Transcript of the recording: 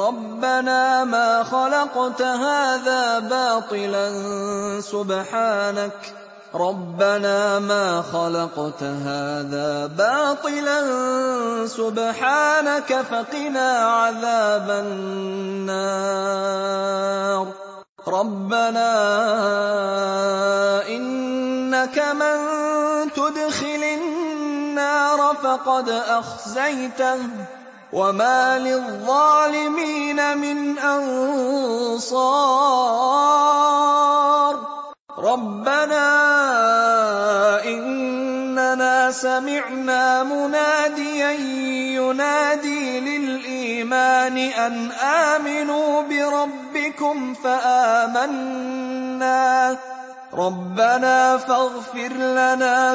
رَبَّنَا مَا خَلَقْتَ هَٰذَا بَاطِلًا سُبْحَانَكَ. رَبَّنَا مَا خَلَقْتَ هَٰذَا بَاطِلًا سُبْحَانَكَ فَقِنَا عَذَابَ النَّارِ. رَبَّنَا إِنَّكَ مَن تُدْخِلِ النَّارَ فَقَدْ أَخْزَيْتَهُ. وَمَا لِلظَّالِمِينَ مِنْ أَنصَارٍ رَبَّنَا إِنَّنَا سَمِعْنَا مُنَادِيًا يُنَادِي لِلْإِيمَانِ أَنْ آمِنُوا بِرَبِّكُمْ فَآمَنَّا رَبَّنَا فَاغْفِرْ لَنَا